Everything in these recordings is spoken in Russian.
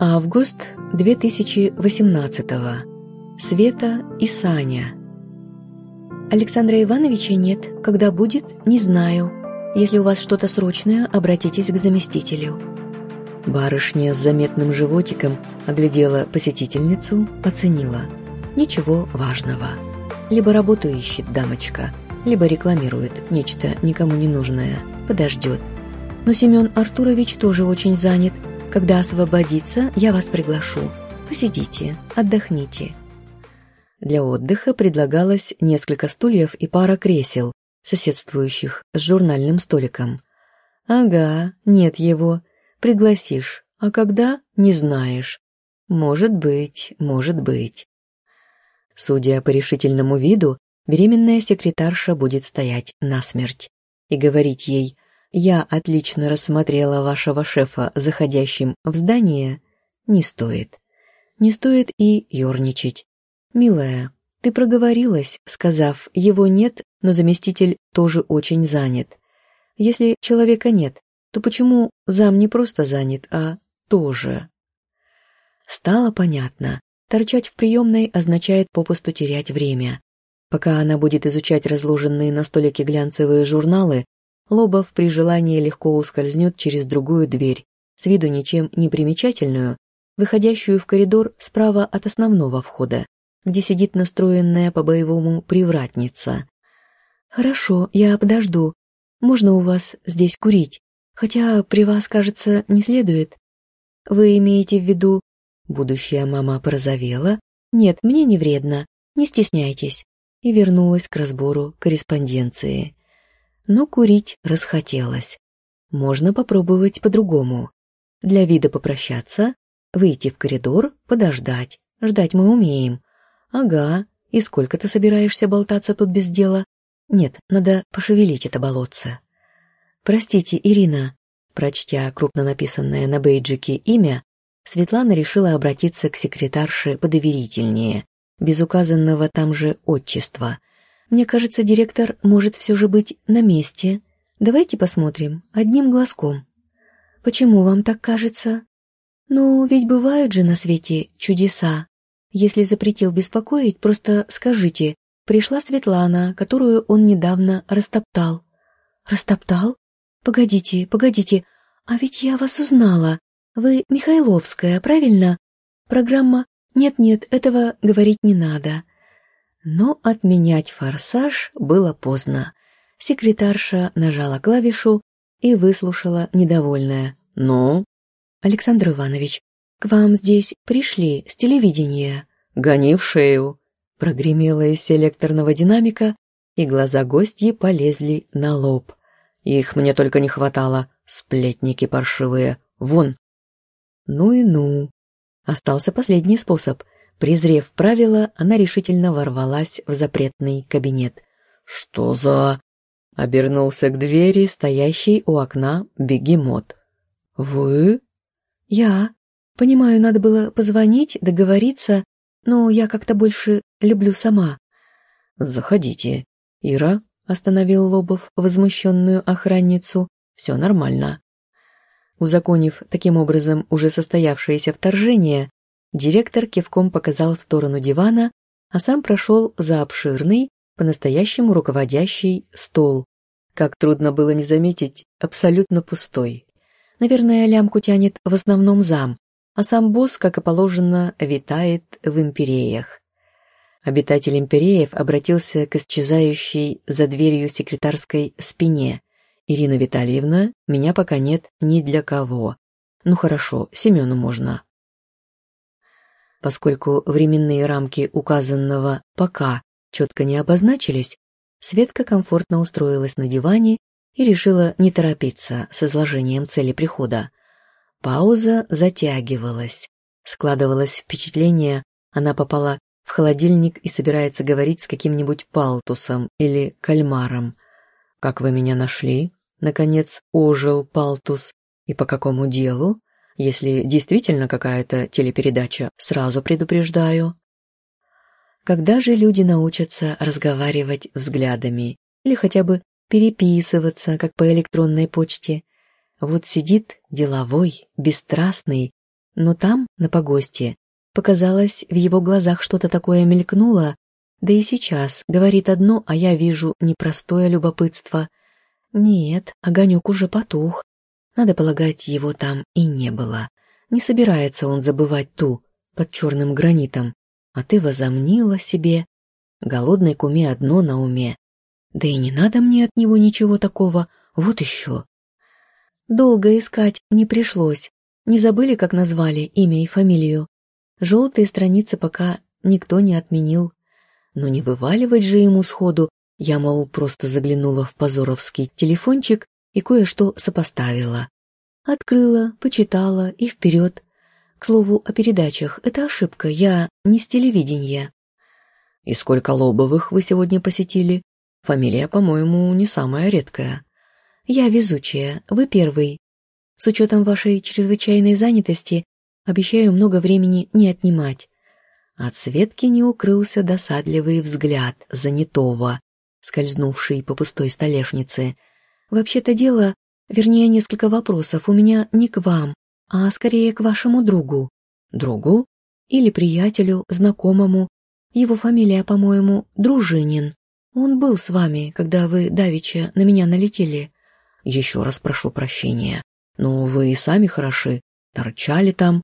Август 2018 Света и Саня. Александра Ивановича нет. Когда будет, не знаю. Если у вас что-то срочное, обратитесь к заместителю. Барышня с заметным животиком оглядела посетительницу, оценила. Ничего важного. Либо работу ищет дамочка, либо рекламирует нечто никому не нужное. Подождет. Но Семен Артурович тоже очень занят. Когда освободится, я вас приглашу. Посидите, отдохните. Для отдыха предлагалось несколько стульев и пара кресел, соседствующих с журнальным столиком. «Ага, нет его. Пригласишь. А когда? Не знаешь. Может быть, может быть». Судя по решительному виду, беременная секретарша будет стоять насмерть и говорить ей «Я отлично рассмотрела вашего шефа, заходящим в здание», не стоит. Не стоит и ерничать. «Милая, ты проговорилась, сказав, его нет, но заместитель тоже очень занят. Если человека нет, то почему зам не просто занят, а тоже?» Стало понятно. Торчать в приемной означает попусту терять время. Пока она будет изучать разложенные на столике глянцевые журналы, Лобов при желании легко ускользнет через другую дверь, с виду ничем не примечательную, выходящую в коридор справа от основного входа, где сидит настроенная по-боевому привратница. «Хорошо, я подожду. Можно у вас здесь курить? Хотя при вас, кажется, не следует. Вы имеете в виду...» Будущая мама порозовела. «Нет, мне не вредно. Не стесняйтесь». И вернулась к разбору корреспонденции но курить расхотелось. Можно попробовать по-другому. Для вида попрощаться, выйти в коридор, подождать. Ждать мы умеем. Ага, и сколько ты собираешься болтаться тут без дела? Нет, надо пошевелить это болотце. Простите, Ирина. Прочтя крупно написанное на бейджике имя, Светлана решила обратиться к секретарше подоверительнее, без указанного там же отчества, мне кажется, директор может все же быть на месте. Давайте посмотрим, одним глазком. Почему вам так кажется? Ну, ведь бывают же на свете чудеса. Если запретил беспокоить, просто скажите, пришла Светлана, которую он недавно растоптал. Растоптал? Погодите, погодите, а ведь я вас узнала. Вы Михайловская, правильно? Программа «Нет-нет, этого говорить не надо». Но отменять форсаж было поздно. Секретарша нажала клавишу и выслушала недовольная. «Ну?» «Александр Иванович, к вам здесь пришли с телевидения». «Гони в шею!» Прогремело из селекторного динамика, и глаза гостьи полезли на лоб. «Их мне только не хватало, сплетники паршивые. Вон!» «Ну и ну!» Остался последний способ — Презрев правила, она решительно ворвалась в запретный кабинет. «Что за...» — обернулся к двери, стоящий у окна бегемот. «Вы?» «Я. Понимаю, надо было позвонить, договориться, но я как-то больше люблю сама». «Заходите. Ира», — остановил Лобов возмущенную охранницу, — «все нормально». Узаконив таким образом уже состоявшееся вторжение, Директор кивком показал в сторону дивана, а сам прошел за обширный, по-настоящему руководящий стол. Как трудно было не заметить, абсолютно пустой. Наверное, лямку тянет в основном зам, а сам босс, как и положено, витает в империях. Обитатель империев обратился к исчезающей за дверью секретарской спине. «Ирина Витальевна, меня пока нет ни для кого. Ну хорошо, Семену можно». Поскольку временные рамки указанного «пока» четко не обозначились, Светка комфортно устроилась на диване и решила не торопиться с изложением цели прихода. Пауза затягивалась. Складывалось впечатление, она попала в холодильник и собирается говорить с каким-нибудь палтусом или кальмаром. «Как вы меня нашли?» Наконец ожил палтус. «И по какому делу?» Если действительно какая-то телепередача, сразу предупреждаю. Когда же люди научатся разговаривать взглядами или хотя бы переписываться, как по электронной почте? Вот сидит деловой, бесстрастный, Но там, на погосте, показалось, в его глазах что-то такое мелькнуло, да и сейчас говорит одно, а я вижу непростое любопытство. Нет, огонек уже потух. Надо полагать, его там и не было. Не собирается он забывать ту, под черным гранитом. А ты возомнила себе. Голодной куме одно на уме. Да и не надо мне от него ничего такого, вот еще. Долго искать не пришлось. Не забыли, как назвали имя и фамилию. Желтые страницы пока никто не отменил. Но не вываливать же ему сходу. Я, мол, просто заглянула в позоровский телефончик и кое-что сопоставила. Открыла, почитала и вперед. К слову, о передачах. Это ошибка, я не с телевидения. «И сколько Лобовых вы сегодня посетили? Фамилия, по-моему, не самая редкая». «Я везучая, вы первый. С учетом вашей чрезвычайной занятости обещаю много времени не отнимать». От Светки не укрылся досадливый взгляд занятого, скользнувший по пустой столешнице. «Вообще-то дело, вернее, несколько вопросов у меня не к вам, а скорее к вашему другу. Другу? Или приятелю, знакомому. Его фамилия, по-моему, Дружинин. Он был с вами, когда вы давеча на меня налетели. Еще раз прошу прощения. Но вы и сами хороши. Торчали там.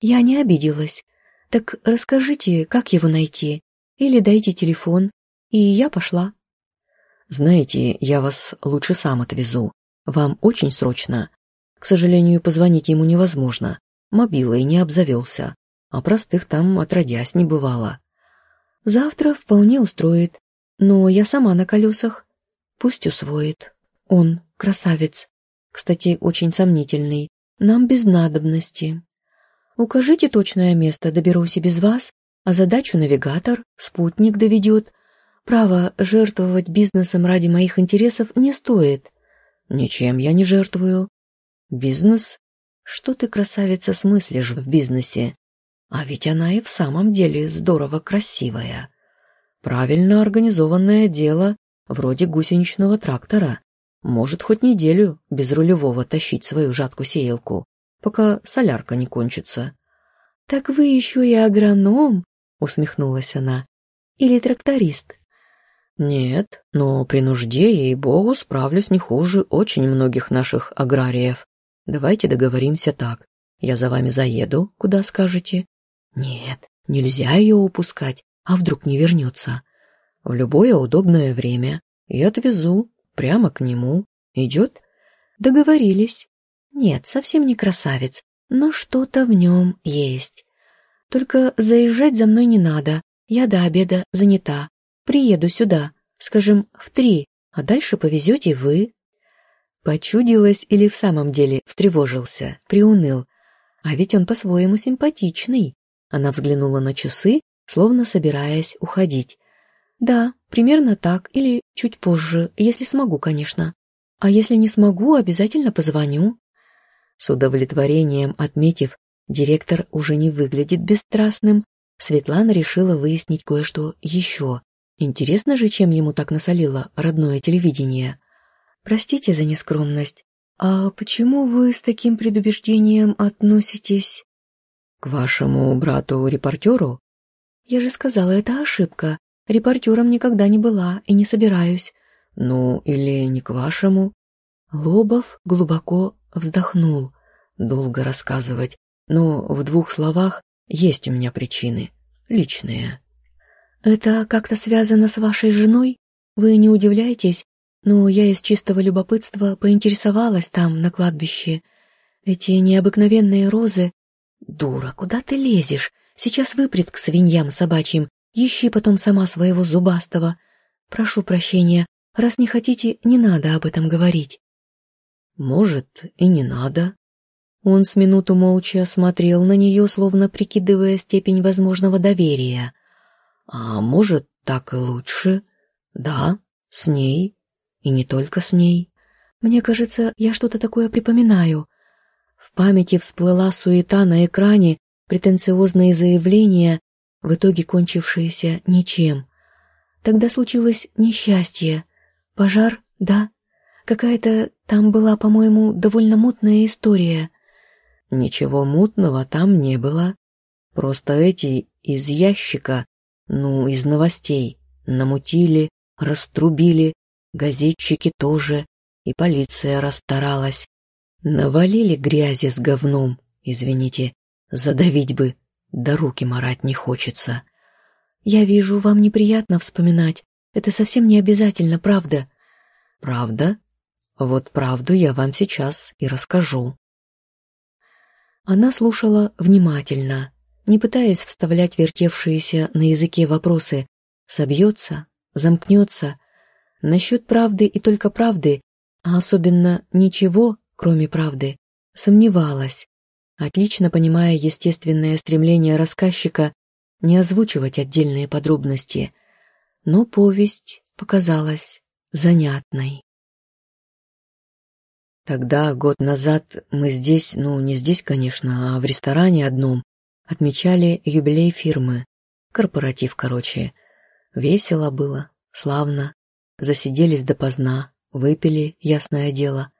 Я не обиделась. Так расскажите, как его найти? Или дайте телефон. И я пошла. Знаете, я вас лучше сам отвезу. Вам очень срочно. К сожалению, позвонить ему невозможно. Мобилой не обзавелся. А простых там отродясь не бывало. Завтра вполне устроит. Но я сама на колесах. Пусть усвоит. Он красавец. Кстати, очень сомнительный. Нам без надобности. Укажите точное место, доберусь и без вас, а задачу навигатор, спутник доведет. Право, жертвовать бизнесом ради моих интересов не стоит. Ничем я не жертвую. Бизнес? Что ты, красавица, смыслишь в бизнесе? А ведь она и в самом деле здорово красивая. Правильно организованное дело, вроде гусеничного трактора. Может хоть неделю без рулевого тащить свою жатку-сеялку, пока солярка не кончится. «Так вы еще и агроном?» — усмехнулась она. «Или тракторист?» «Нет, но при нужде, ей-богу, справлюсь не хуже очень многих наших аграриев. Давайте договоримся так. Я за вами заеду, куда скажете. Нет, нельзя ее упускать, а вдруг не вернется. В любое удобное время и отвезу прямо к нему. Идет? Договорились. Нет, совсем не красавец, но что-то в нем есть. Только заезжать за мной не надо, я до обеда занята. Приеду сюда, скажем, в три, а дальше повезете вы. Почудилось или в самом деле встревожился, приуныл. А ведь он по-своему симпатичный. Она взглянула на часы, словно собираясь уходить. Да, примерно так, или чуть позже, если смогу, конечно. А если не смогу, обязательно позвоню. С удовлетворением отметив, директор уже не выглядит бесстрастным, Светлана решила выяснить кое-что еще. Интересно же, чем ему так насолило родное телевидение. Простите за нескромность. А почему вы с таким предубеждением относитесь к вашему брату-репортеру? Я же сказала, это ошибка. Репортером никогда не была и не собираюсь. Ну, или не к вашему? Лобов глубоко вздохнул. Долго рассказывать, но в двух словах есть у меня причины. Личные. Это как-то связано с вашей женой? Вы не удивляетесь, но я из чистого любопытства поинтересовалась там, на кладбище. Эти необыкновенные розы... Дура, куда ты лезешь? Сейчас выпрет к свиньям собачьим, ищи потом сама своего зубастого. Прошу прощения, раз не хотите, не надо об этом говорить. Может, и не надо. Он с минуту молча смотрел на нее, словно прикидывая степень возможного доверия. А может, так и лучше? Да, с ней и не только с ней. Мне кажется, я что-то такое припоминаю. В памяти всплыла суета на экране, претенциозные заявления, в итоге кончившиеся ничем. Тогда случилось несчастье. Пожар, да. Какая-то там была, по-моему, довольно мутная история. Ничего мутного там не было. Просто эти из ящика, ну, из новостей, намутили, раструбили, газетчики тоже, и полиция расстаралась. Навалили грязи с говном, извините, задавить бы, да руки марать не хочется. Я вижу, вам неприятно вспоминать. Это совсем не обязательно, правда. Правда? Вот правду я вам сейчас и расскажу. Она слушала внимательно, не пытаясь вставлять вертевшиеся на языке вопросы. Собьется, замкнется. Насчет правды и только правды, а особенно ничего, кроме правды, сомневалась, отлично понимая естественное стремление рассказчика не озвучивать отдельные подробности, но повесть показалась занятной. Тогда, год назад, мы здесь, ну, не здесь, конечно, а в ресторане одном, отмечали юбилей фирмы. Корпоратив, короче. Весело было, славно. Засиделись допоздна, выпили, ясное дело.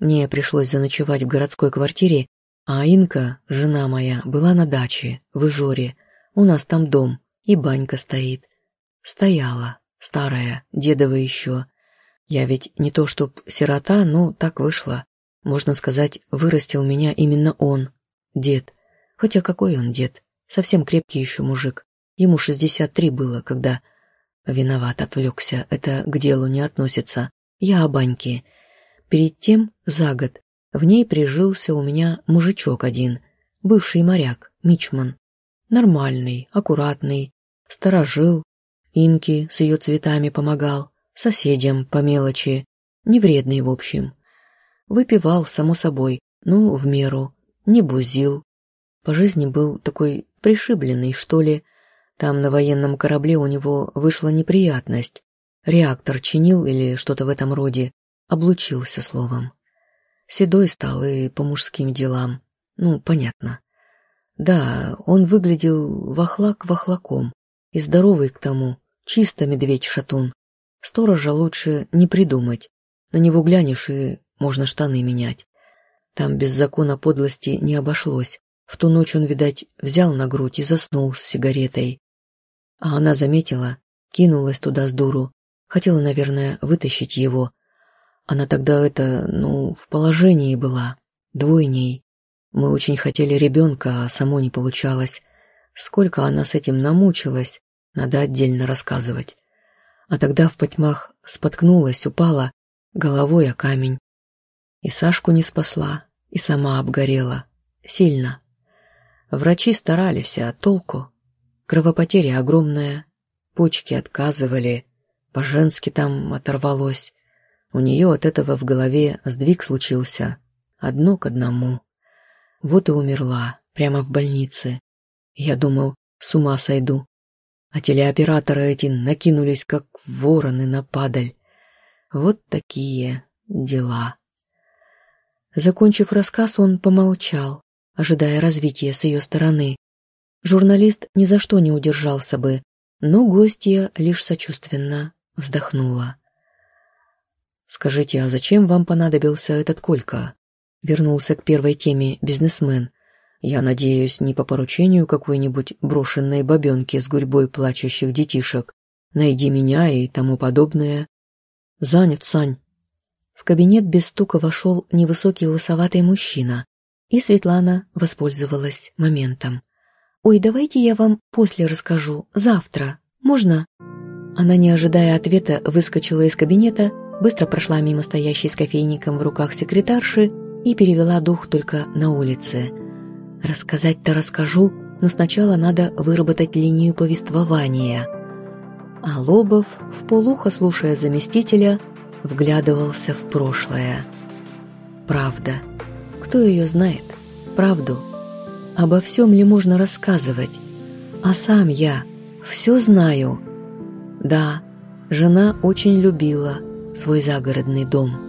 Мне пришлось заночевать в городской квартире, а Инка, жена моя, была на даче, в Ижоре. У нас там дом, и банька стоит. Стояла, старая, дедова еще. Я ведь не то чтоб сирота, но так вышло. Можно сказать, вырастил меня именно он, дед. Хотя какой он дед? Совсем крепкий еще мужик. Ему шестьдесят три было, когда... Виноват, отвлекся, это к делу не относится. Я о баньке. Перед тем, за год, в ней прижился у меня мужичок один, бывший моряк, мичман. Нормальный, аккуратный, сторожил, инки с ее цветами помогал, соседям по мелочи, невредный в общем. Выпивал, само собой, ну, в меру, не бузил, по жизни был такой пришибленный, что ли. Там на военном корабле у него вышла неприятность. Реактор чинил или что-то в этом роде. Облучился словом. Седой стал и по мужским делам. Ну, понятно. Да, он выглядел вахлак вахлаком. И здоровый к тому. Чисто медведь-шатун. Сторожа лучше не придумать. На него глянешь и можно штаны менять. Там без закона подлости не обошлось. В ту ночь он, видать, взял на грудь и заснул с сигаретой. А она заметила, кинулась туда с дуру, хотела, наверное, вытащить его. Она тогда это, ну, в положении была, двойней. Мы очень хотели ребенка, а само не получалось. Сколько она с этим намучилась, надо отдельно рассказывать. А тогда в потьмах споткнулась, упала, головой о камень. И Сашку не спасла, и сама обгорела. Сильно. Врачи старались, а толку? Кровопотеря огромная, почки отказывали, по-женски там оторвалось. У нее от этого в голове сдвиг случился, одно к одному. Вот и умерла, прямо в больнице. Я думал, с ума сойду. А телеоператоры эти накинулись, как вороны на падаль. Вот такие дела. Закончив рассказ, он помолчал, ожидая развития с ее стороны. Журналист ни за что не удержался бы, но гостья лишь сочувственно вздохнула. «Скажите, а зачем вам понадобился этот Колька?» Вернулся к первой теме бизнесмен. «Я надеюсь, не по поручению какой-нибудь брошенной бабенки с гурьбой плачущих детишек. Найди меня и тому подобное». «Занят, Сань». В кабинет без стука вошел невысокий лысоватый мужчина, и Светлана воспользовалась моментом. «Ой, давайте я вам после расскажу, завтра. Можно?» Она, не ожидая ответа, выскочила из кабинета, быстро прошла мимо стоящей с кофейником в руках секретарши и перевела дух только на улице. «Рассказать-то расскажу, но сначала надо выработать линию повествования». А Лобов, в полухо слушая заместителя, вглядывался в прошлое. «Правда». Кто ее знает? Правду? Обо всем ли можно рассказывать? А сам я все знаю. Да, жена очень любила свой загородный дом.